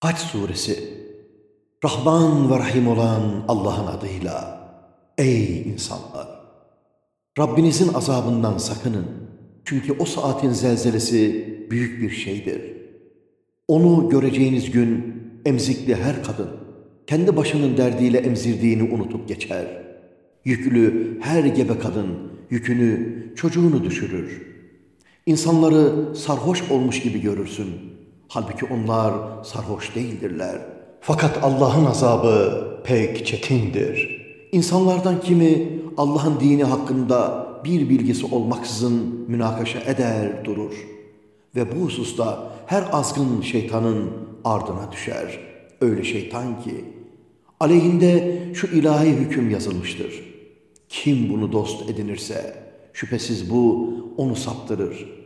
Haç suresi Rahman ve Rahim olan Allah'ın adıyla Ey insanlar! Rabbinizin azabından sakının. Çünkü o saatin zelzelesi büyük bir şeydir. Onu göreceğiniz gün emzikli her kadın kendi başının derdiyle emzirdiğini unutup geçer. Yüklü her gebe kadın yükünü, çocuğunu düşürür. İnsanları sarhoş olmuş gibi görürsün. Halbuki onlar sarhoş değildirler. Fakat Allah'ın azabı pek çetindir. İnsanlardan kimi Allah'ın dini hakkında bir bilgisi olmaksızın münakaşa eder durur. Ve bu hususta her azgın şeytanın ardına düşer. Öyle şeytan ki aleyhinde şu ilahi hüküm yazılmıştır. Kim bunu dost edinirse şüphesiz bu onu saptırır.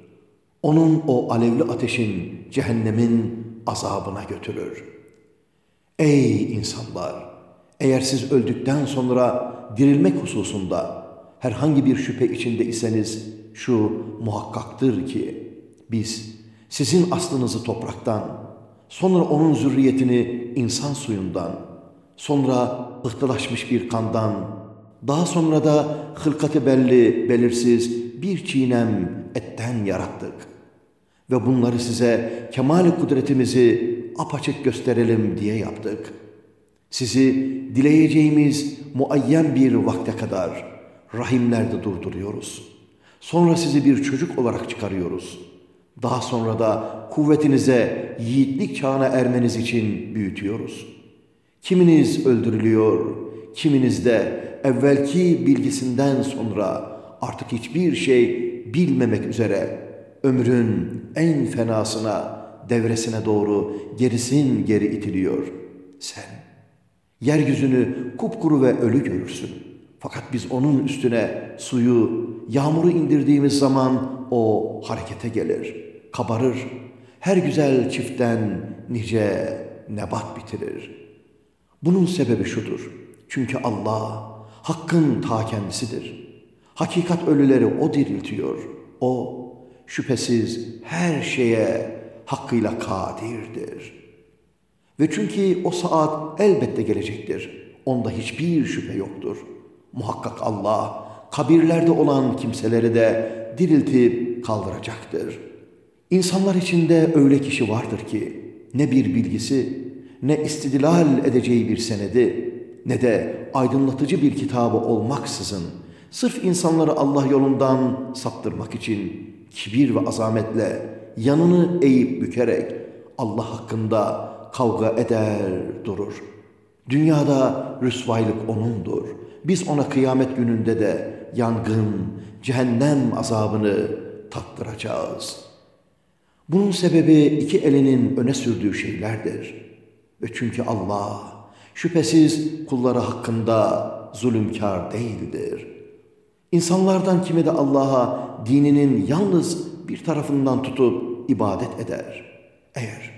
Onun o alevli ateşin cehennemin azabına götürür. Ey insanlar! Eğer siz öldükten sonra dirilmek hususunda herhangi bir şüphe içinde iseniz şu muhakkaktır ki biz sizin aslınızı topraktan, sonra onun zürriyetini insan suyundan, sonra pıhtılaşmış bir kandan, daha sonra da hılkati belli, belirsiz bir çiğnem etten yarattık ve bunları size kemal kudretimizi apaçık gösterelim diye yaptık. Sizi dileyeceğimiz muayyen bir vakte kadar rahimlerde durduruyoruz. Sonra sizi bir çocuk olarak çıkarıyoruz. Daha sonra da kuvvetinize, yiğitlik çağına ermeniz için büyütüyoruz. Kiminiz öldürülüyor, kiminiz de evvelki bilgisinden sonra artık hiçbir şey bilmemek üzere ömrün en fenasına, devresine doğru gerisin geri itiliyor. Sen yeryüzünü kupkuru ve ölü görürsün. Fakat biz onun üstüne suyu, yağmuru indirdiğimiz zaman o harekete gelir, kabarır. Her güzel çiftten nice nebat bitirir. Bunun sebebi şudur. Çünkü Allah hakkın ta kendisidir. Hakikat ölüleri o diriltiyor. O şüphesiz her şeye hakkıyla kadirdir. Ve çünkü o saat elbette gelecektir. Onda hiçbir şüphe yoktur. Muhakkak Allah kabirlerde olan kimseleri de diriltip kaldıracaktır. İnsanlar içinde öyle kişi vardır ki ne bir bilgisi, ne istidlal edeceği bir senedi, ne de aydınlatıcı bir kitabı olmaksızın sırf insanları Allah yolundan saptırmak için kibir ve azametle yanını eğip bükerek Allah hakkında kavga eder durur. Dünyada rüsvaylık O'nundur. Biz O'na kıyamet gününde de yangın, cehennem azabını tattıracağız. Bunun sebebi iki elinin öne sürdüğü şeylerdir. Ve çünkü Allah şüphesiz kulları hakkında zulümkar değildir. İnsanlardan kimi de Allah'a dininin yalnız bir tarafından tutup ibadet eder. Eğer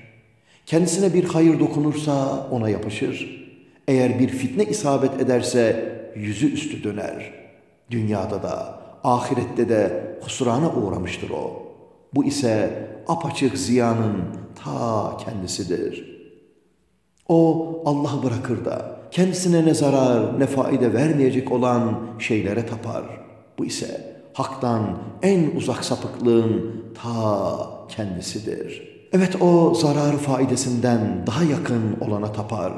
kendisine bir hayır dokunursa ona yapışır. Eğer bir fitne isabet ederse yüzü üstü döner. Dünyada da ahirette de husrana uğramıştır o. Bu ise apaçık ziyanın ta kendisidir. O Allah bırakır da kendisine ne zarar ne faide vermeyecek olan şeylere tapar. Bu ise haktan en uzak sapıklığın ta kendisidir. Evet o zararı faidesinden daha yakın olana tapar.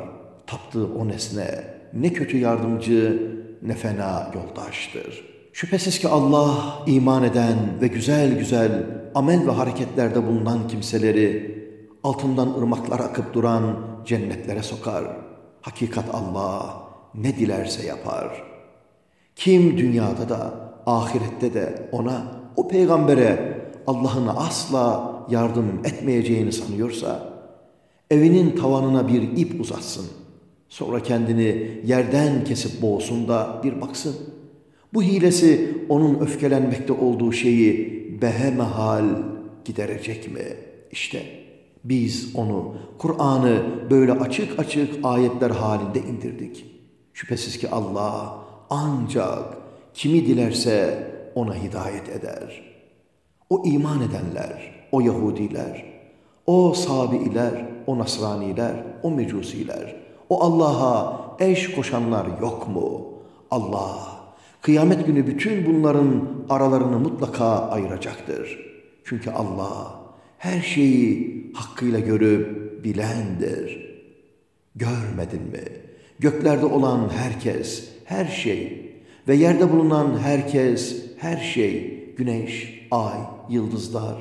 Taptığı o nesne ne kötü yardımcı ne fena yoldaştır. Şüphesiz ki Allah iman eden ve güzel güzel amel ve hareketlerde bulunan kimseleri altından ırmaklar akıp duran cennetlere sokar. Hakikat Allah ne dilerse yapar. Kim dünyada da ahirette de ona, o peygambere Allah'ın asla yardım etmeyeceğini sanıyorsa, evinin tavanına bir ip uzatsın. Sonra kendini yerden kesip boğsun da bir baksın. Bu hilesi onun öfkelenmekte olduğu şeyi behemehal giderecek mi? İşte biz onu, Kur'an'ı böyle açık açık ayetler halinde indirdik. Şüphesiz ki Allah ancak kimi dilerse ona hidayet eder. O iman edenler, o Yahudiler, o Sabi'iler, o Nasraniler, o Mecusiler, o Allah'a eş koşanlar yok mu? Allah, kıyamet günü bütün bunların aralarını mutlaka ayıracaktır. Çünkü Allah her şeyi hakkıyla görüp bilendir. Görmedin mi? Göklerde olan herkes, her şey ve yerde bulunan herkes, her şey, güneş, ay, yıldızlar,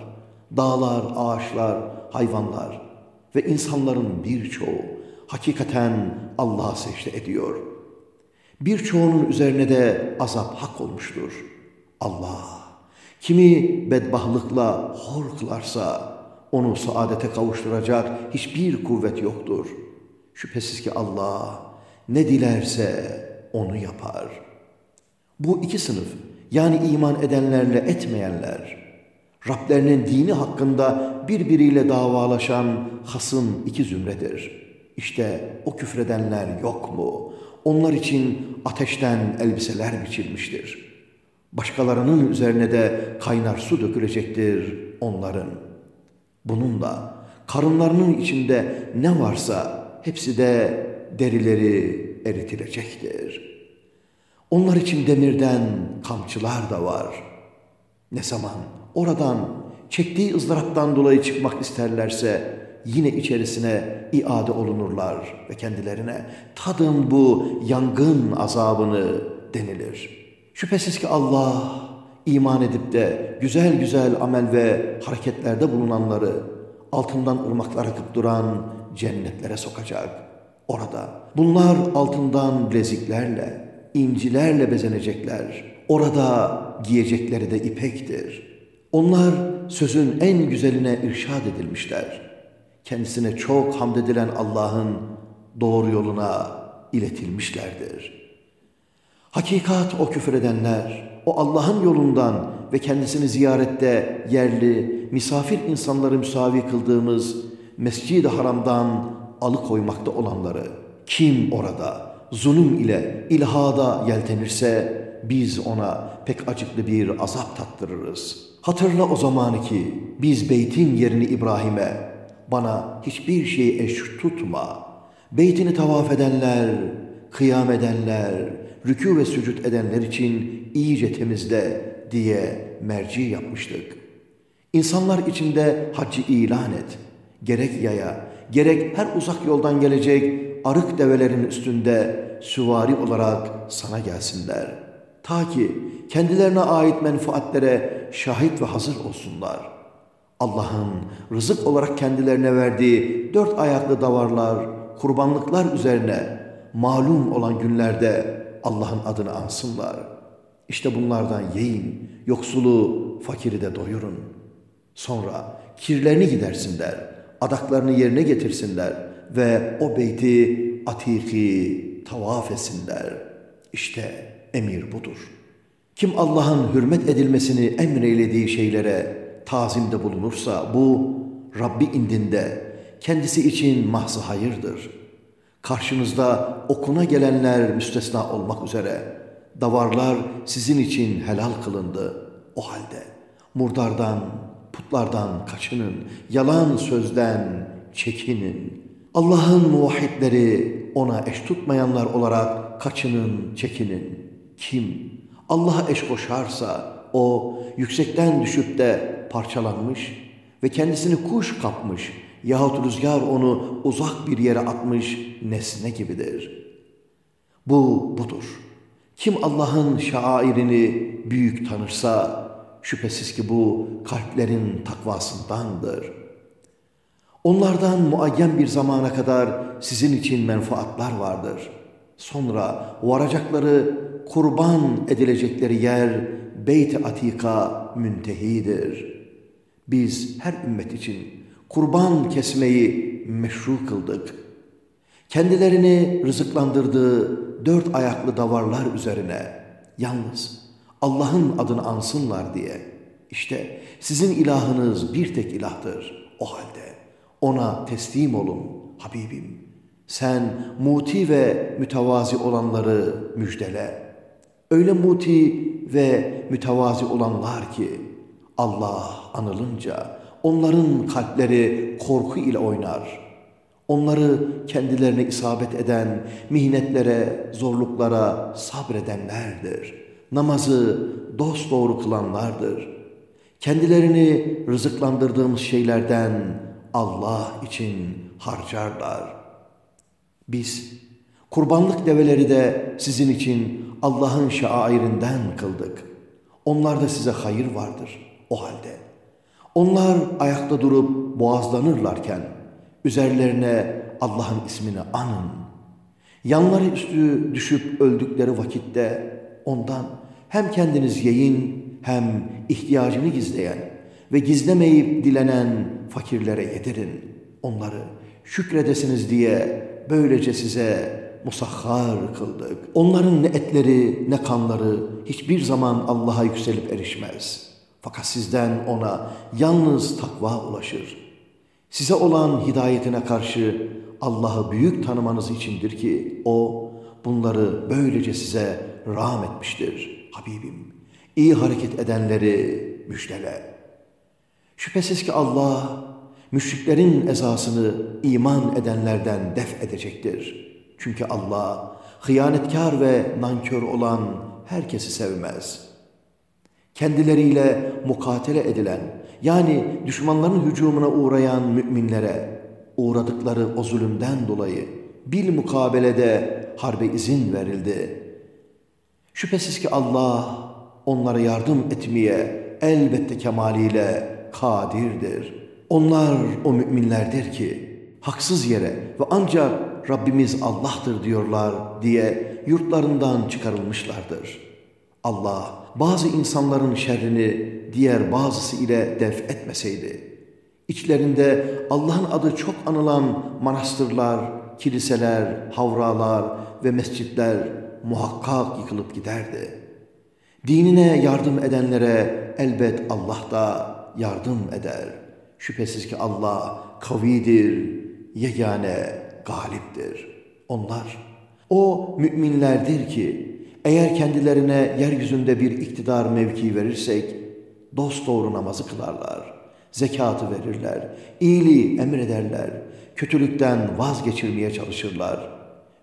dağlar, ağaçlar, hayvanlar ve insanların birçoğu hakikaten Allah'a secde ediyor. Birçoğunun üzerine de azap hak olmuştur. Allah, kimi bedbahlıkla hor kılarsa onu saadete kavuşturacak hiçbir kuvvet yoktur. Şüphesiz ki Allah ne dilerse onu yapar. Bu iki sınıf yani iman edenlerle etmeyenler, Rablerinin dini hakkında birbiriyle davalaşan hasım iki zümredir. İşte o küfredenler yok mu? Onlar için ateşten elbiseler biçilmiştir. Başkalarının üzerine de kaynar su dökülecektir onların. Bununla karınlarının içinde ne varsa hepsi de derileri eritilecektir. Onlar için demirden kamçılar da var. Ne zaman oradan çektiği ızdıraptan dolayı çıkmak isterlerse yine içerisine iade olunurlar ve kendilerine tadın bu yangın azabını denilir. Şüphesiz ki Allah iman edip de güzel güzel amel ve hareketlerde bulunanları altından ırmaklar akıp duran cennetlere sokacak. Orada bunlar altından bileziklerle, incilerle bezenecekler. Orada giyecekleri de ipektir. Onlar sözün en güzeline irşad edilmişler. Kendisine çok hamd edilen Allah'ın doğru yoluna iletilmişlerdir. Hakikat o küfredenler, o Allah'ın yolundan ve kendisini ziyarette yerli, misafir insanları müsavi kıldığımız Mescid-i Haram'dan alıkoymakta olanları, kim orada zulüm ile ilhada yeltenirse biz ona pek acıklı bir azap tattırırız. Hatırla o zamanı ki biz beytin yerini İbrahim'e bana hiçbir şey eş tutma. Beytini tavaf edenler, kıyam edenler, rükû ve sücud edenler için iyice temizle diye merci yapmıştık. İnsanlar içinde haccı ilan et. Gerek yaya, gerek her uzak yoldan gelecek arık develerin üstünde süvari olarak sana gelsinler. Ta ki kendilerine ait menfaatlere şahit ve hazır olsunlar. Allah'ın rızık olarak kendilerine verdiği dört ayaklı davarlar, kurbanlıklar üzerine malum olan günlerde Allah'ın adını ansınlar. İşte bunlardan yiyin, yoksulu, fakiri de doyurun. Sonra kirlerini gidersinler, adaklarını yerine getirsinler ve o beyti atiki tavaf etsinler. İşte emir budur. Kim Allah'ın hürmet edilmesini emreylediği şeylere tazimde bulunursa bu Rabbi indinde kendisi için mahzı hayırdır. Karşınızda okuna gelenler müstesna olmak üzere davarlar sizin için helal kılındı. O halde murdardan, putlardan kaçının, yalan sözden çekinin. Allah'ın muvahhidleri ona eş tutmayanlar olarak kaçının, çekinin. Kim Allah'a eş koşarsa o yüksekten düşüp de parçalanmış ve kendisini kuş kapmış yahut rüzgar onu uzak bir yere atmış nesne gibidir. Bu budur. Kim Allah'ın şairini büyük tanırsa şüphesiz ki bu kalplerin takvasındandır. Onlardan muayyen bir zamana kadar sizin için menfaatler vardır. Sonra varacakları kurban edilecekleri yer Beyt-i Atika müntehidir. Biz her ümmet için kurban kesmeyi meşru kıldık. Kendilerini rızıklandırdığı dört ayaklı davarlar üzerine yalnız Allah'ın adını ansınlar diye. İşte sizin ilahınız bir tek ilahtır. O halde ona teslim olun Habibim. Sen muti ve mütevazi olanları müjdele. Öyle muti ve mütevazi olanlar ki Allah anılınca onların kalpleri korku ile oynar. Onları kendilerine isabet eden mihnetlere, zorluklara sabredenlerdir. Namazı dosdoğru kılanlardır. Kendilerini rızıklandırdığımız şeylerden Allah için harcarlar. Biz kurbanlık develeri de sizin için Allah'ın şairinden kıldık. Onlarda size hayır vardır o halde. Onlar ayakta durup boğazlanırlarken üzerlerine Allah'ın ismini anın. Yanları üstü düşüp öldükleri vakitte ondan hem kendiniz yiyin hem ihtiyacını gizleyen ve gizlemeyip dilenen fakirlere yedirin. Onları şükredesiniz diye böylece size musahhar kıldık. Onların ne etleri ne kanları hiçbir zaman Allah'a yükselip erişmez. Fakat sizden ona yalnız takva ulaşır. Size olan hidayetine karşı Allah'ı büyük tanımanız içindir ki O bunları böylece size rahmetmiştir Habibim. İyi hareket edenleri müjdele. Şüphesiz ki Allah müşriklerin ezasını iman edenlerden def edecektir. Çünkü Allah hıyanetkar ve nankör olan herkesi sevmez. Kendileriyle mukatele edilen yani düşmanların hücumuna uğrayan müminlere uğradıkları o zulümden dolayı bil mukabelede harbe izin verildi. Şüphesiz ki Allah onlara yardım etmeye elbette kemaliyle kadirdir. Onlar o müminlerdir ki haksız yere ve ancak Rabbimiz Allah'tır diyorlar diye yurtlarından çıkarılmışlardır. Allah bazı insanların şerrini diğer bazısı ile def etmeseydi, içlerinde Allah'ın adı çok anılan manastırlar, kiliseler, havralar ve mescitler muhakkak yıkılıp giderdi. Dinine yardım edenlere elbet Allah da yardım eder. Şüphesiz ki Allah kavidir, yegane galiptir. Onlar o müminlerdir ki eğer kendilerine yeryüzünde bir iktidar mevki verirsek dost doğru namazı kılarlar, zekatı verirler, iyiliği emrederler, kötülükten vazgeçirmeye çalışırlar.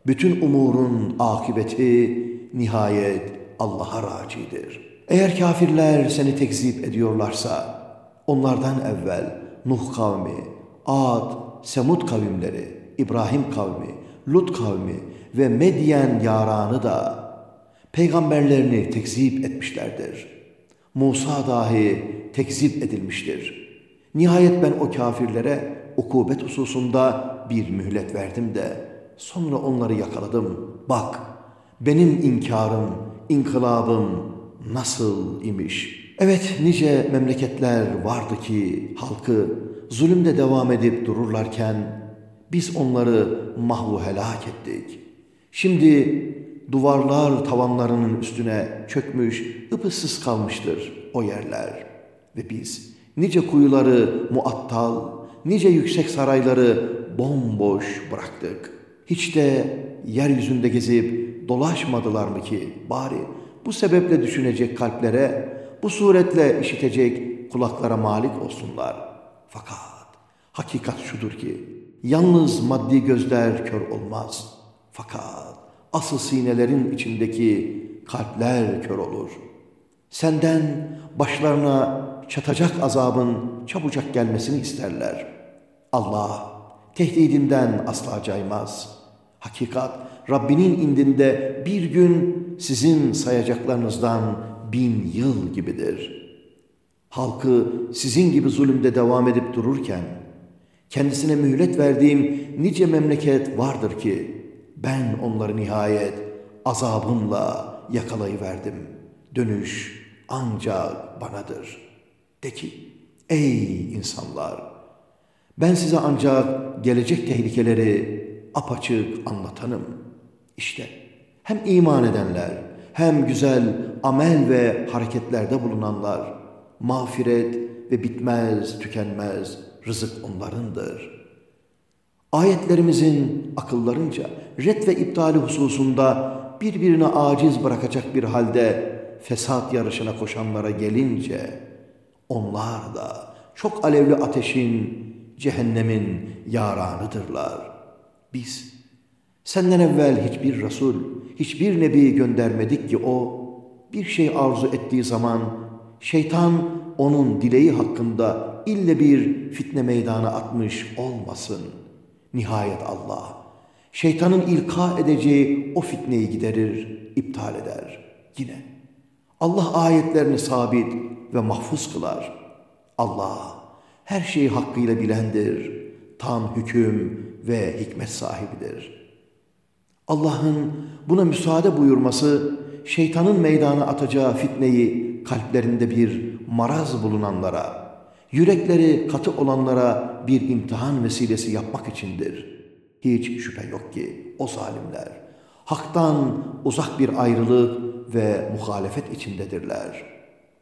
Bütün umurun akıbeti nihayet Allah'a racidir. Eğer kafirler seni tekzip ediyorlarsa onlardan evvel Nuh kavmi, Ad, Semud kavimleri, İbrahim kavmi, Lut kavmi ve Medyen yaranı da peygamberlerini tekzip etmişlerdir. Musa dahi tekzip edilmiştir. Nihayet ben o kafirlere ukubet hususunda bir mühlet verdim de sonra onları yakaladım. Bak benim inkarım, inkılabım nasıl imiş. Evet nice memleketler vardı ki halkı zulümde devam edip dururlarken biz onları mahvu helak ettik. Şimdi duvarlar tavanlarının üstüne çökmüş, ıpıssız kalmıştır o yerler. Ve biz nice kuyuları muattal, nice yüksek sarayları bomboş bıraktık. Hiç de yeryüzünde gezip dolaşmadılar mı ki bari bu sebeple düşünecek kalplere, bu suretle işitecek kulaklara malik olsunlar. Fakat hakikat şudur ki yalnız maddi gözler kör olmaz. Fakat asıl sinelerin içindeki kalpler kör olur. Senden başlarına çatacak azabın çabucak gelmesini isterler. Allah tehdidinden asla caymaz. Hakikat Rabbinin indinde bir gün sizin sayacaklarınızdan bin yıl gibidir. Halkı sizin gibi zulümde devam edip dururken, kendisine mühlet verdiğim nice memleket vardır ki, ben onları nihayet azabımla yakalayıverdim. Dönüş ancak banadır. De ki, ey insanlar, ben size ancak gelecek tehlikeleri apaçık anlatanım. İşte hem iman edenler, hem güzel amel ve hareketlerde bulunanlar, mağfiret ve bitmez, tükenmez rızık onlarındır. Ayetlerimizin akıllarınca ret ve iptali hususunda birbirine aciz bırakacak bir halde fesat yarışına koşanlara gelince, onlar da çok alevli ateşin, cehennemin yaranıdırlar.'' Biz senden evvel hiçbir Resul, hiçbir Nebi göndermedik ki o bir şey arzu ettiği zaman şeytan onun dileği hakkında ille bir fitne meydana atmış olmasın. Nihayet Allah, şeytanın ilka edeceği o fitneyi giderir, iptal eder. Yine Allah ayetlerini sabit ve mahfuz kılar. Allah her şeyi hakkıyla bilendir, tam hüküm ve hikmet sahibidir. Allah'ın buna müsaade buyurması, şeytanın meydana atacağı fitneyi kalplerinde bir maraz bulunanlara, yürekleri katı olanlara bir imtihan vesilesi yapmak içindir. Hiç şüphe yok ki o zalimler, haktan uzak bir ayrılık ve muhalefet içindedirler.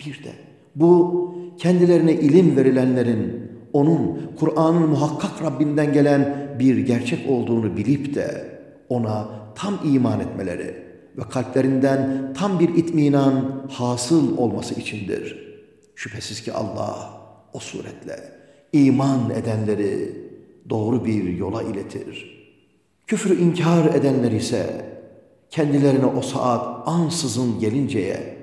Bir de bu kendilerine ilim verilenlerin onun Kur'an'ın muhakkak Rabbinden gelen bir gerçek olduğunu bilip de ona tam iman etmeleri ve kalplerinden tam bir itminan hasıl olması içindir. Şüphesiz ki Allah o suretle iman edenleri doğru bir yola iletir. Küfrü inkar edenler ise kendilerine o saat ansızın gelinceye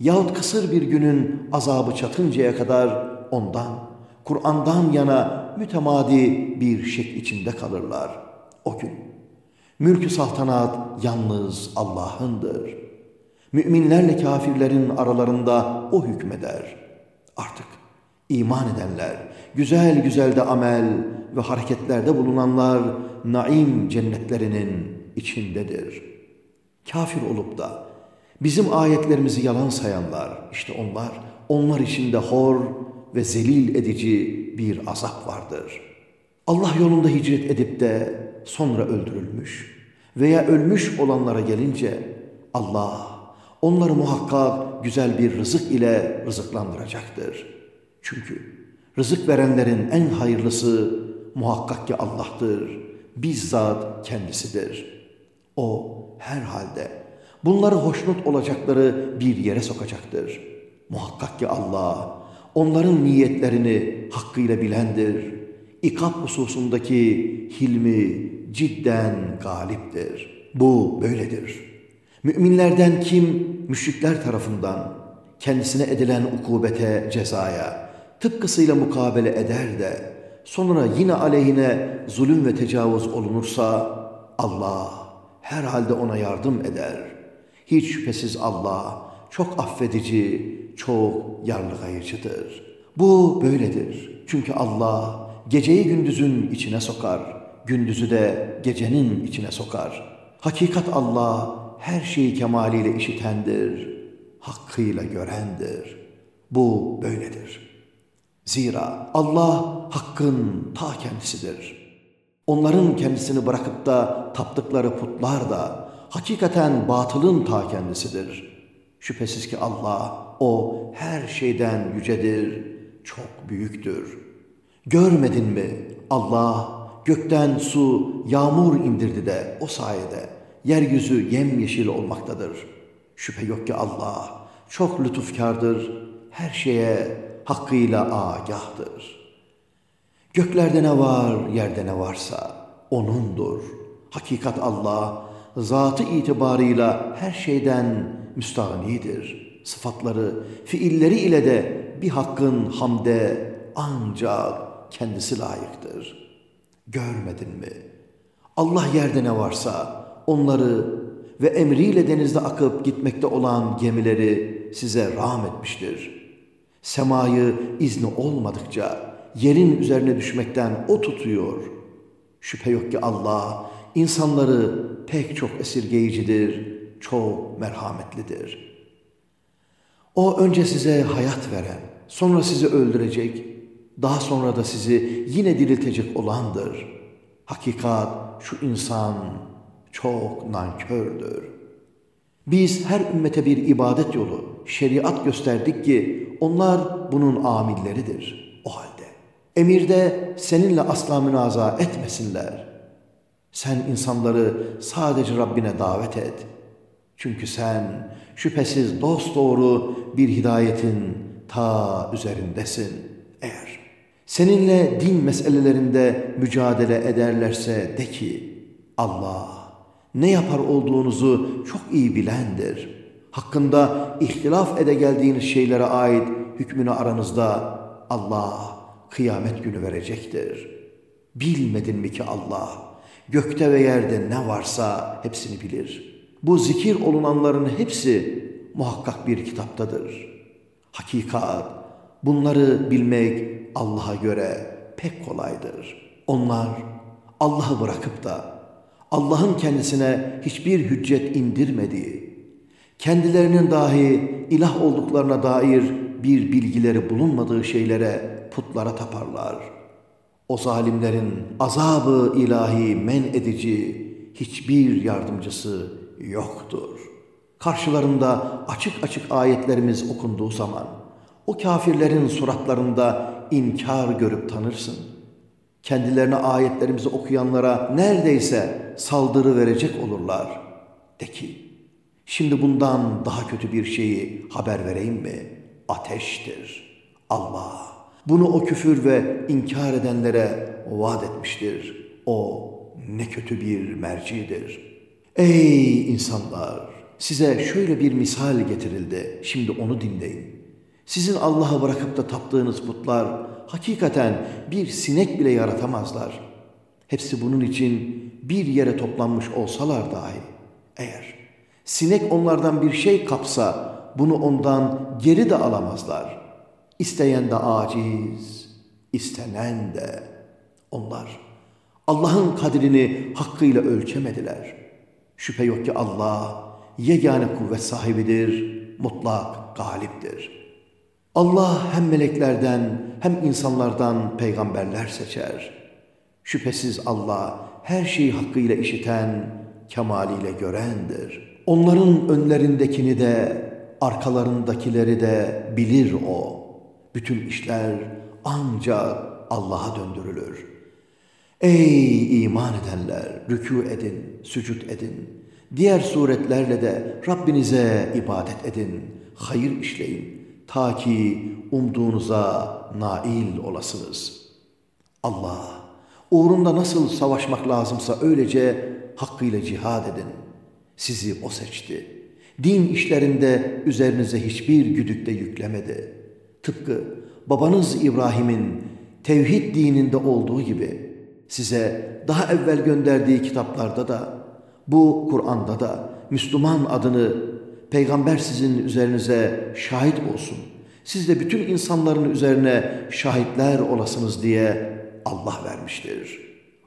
yahut kısır bir günün azabı çatıncaya kadar ondan, Kur'an'dan yana mütemadi bir şek içinde kalırlar. O gün mülkü saltanat yalnız Allah'ındır. Müminlerle kafirlerin aralarında o hükmeder. Artık iman edenler, güzel güzel de amel ve hareketlerde bulunanlar naim cennetlerinin içindedir. Kafir olup da bizim ayetlerimizi yalan sayanlar, işte onlar, onlar içinde hor ve zelil edici bir azap vardır. Allah yolunda hicret edip de sonra öldürülmüş veya ölmüş olanlara gelince Allah onları muhakkak güzel bir rızık ile rızıklandıracaktır. Çünkü rızık verenlerin en hayırlısı muhakkak ki Allah'tır, bizzat kendisidir. O her halde bunları hoşnut olacakları bir yere sokacaktır. Muhakkak ki Allah onların niyetlerini hakkıyla bilendir. İkab hususundaki hilmi cidden galiptir. Bu böyledir. Müminlerden kim müşrikler tarafından kendisine edilen ukubete, cezaya tıpkısıyla mukabele eder de sonra yine aleyhine zulüm ve tecavüz olunursa Allah herhalde ona yardım eder. Hiç şüphesiz Allah çok affedici, çok yarlıgayıcıdır. Bu böyledir. Çünkü Allah geceyi gündüzün içine sokar, gündüzü de gecenin içine sokar. Hakikat Allah her şeyi kemaliyle işitendir, hakkıyla görendir. Bu böyledir. Zira Allah hakkın ta kendisidir. Onların kendisini bırakıp da taptıkları putlar da hakikaten batılın ta kendisidir. Şüphesiz ki Allah o her şeyden yücedir, çok büyüktür. Görmedin mi Allah gökten su, yağmur indirdi de o sayede yeryüzü yemyeşil olmaktadır. Şüphe yok ki Allah çok lütufkardır, her şeye hakkıyla agahdır. Göklerde ne var, yerde ne varsa O'nundur. Hakikat Allah, zatı itibarıyla her şeyden müstahnidir. Sıfatları, fiilleri ile de bir hakkın hamde ancak kendisi layıktır. Görmedin mi? Allah yerde ne varsa onları ve emriyle denizde akıp gitmekte olan gemileri size rağm etmiştir. Semayı izni olmadıkça yerin üzerine düşmekten o tutuyor. Şüphe yok ki Allah insanları pek çok esirgeyicidir, çok merhametlidir. O önce size hayat veren, sonra sizi öldürecek, daha sonra da sizi yine diriltecek olandır. Hakikat şu insan çok nankördür. Biz her ümmete bir ibadet yolu, şeriat gösterdik ki onlar bunun amilleridir o halde. Emirde seninle asla münaza etmesinler. Sen insanları sadece Rabbine davet et. Çünkü sen şüphesiz dosdoğru bir hidayetin ta üzerindesin. Eğer seninle din meselelerinde mücadele ederlerse de ki, Allah ne yapar olduğunuzu çok iyi bilendir. Hakkında ihtilaf ede geldiğiniz şeylere ait hükmünü aranızda Allah kıyamet günü verecektir. Bilmedin mi ki Allah gökte ve yerde ne varsa hepsini bilir. Bu zikir olunanların hepsi muhakkak bir kitaptadır. Hakikat bunları bilmek Allah'a göre pek kolaydır. Onlar Allah'ı bırakıp da Allah'ın kendisine hiçbir hüccet indirmediği, kendilerinin dahi ilah olduklarına dair bir bilgileri bulunmadığı şeylere putlara taparlar. O zalimlerin azabı ilahi men edici hiçbir yardımcısı yoktur. Karşılarında açık açık ayetlerimiz okunduğu zaman o kafirlerin suratlarında inkar görüp tanırsın. Kendilerine ayetlerimizi okuyanlara neredeyse saldırı verecek olurlar. De ki, şimdi bundan daha kötü bir şeyi haber vereyim mi? Ateştir. Allah bunu o küfür ve inkar edenlere vaat etmiştir. O ne kötü bir mercidir. Ey insanlar! Size şöyle bir misal getirildi. Şimdi onu dinleyin. Sizin Allah'ı bırakıp da taptığınız putlar hakikaten bir sinek bile yaratamazlar. Hepsi bunun için bir yere toplanmış olsalar dahi eğer sinek onlardan bir şey kapsa bunu ondan geri de alamazlar. İsteyen de aciz, istenen de onlar Allah'ın kadrini hakkıyla ölçemediler. Şüphe yok ki Allah yegane kuvvet sahibidir, mutlak galiptir. Allah hem meleklerden hem insanlardan peygamberler seçer. Şüphesiz Allah her şeyi hakkıyla işiten, kemaliyle görendir. Onların önlerindekini de, arkalarındakileri de bilir O. Bütün işler ancak Allah'a döndürülür. Ey iman edenler! Rükû edin, sücud edin. Diğer suretlerle de Rabbinize ibadet edin, hayır işleyin. Ta ki umduğunuza nail olasınız. Allah, uğrunda nasıl savaşmak lazımsa öylece hakkıyla cihad edin. Sizi O seçti. Din işlerinde üzerinize hiçbir güdük de yüklemedi. Tıpkı babanız İbrahim'in tevhid dininde olduğu gibi size daha evvel gönderdiği kitaplarda da bu Kur'an'da da Müslüman adını peygamber sizin üzerinize şahit olsun. Siz de bütün insanların üzerine şahitler olasınız diye Allah vermiştir.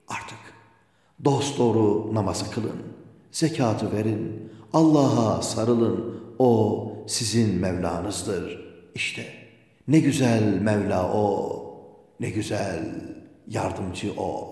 Artık dost doğru namazı kılın, zekatı verin, Allah'a sarılın. O sizin Mevlanızdır. İşte ne güzel Mevla o, ne güzel yardımcı o.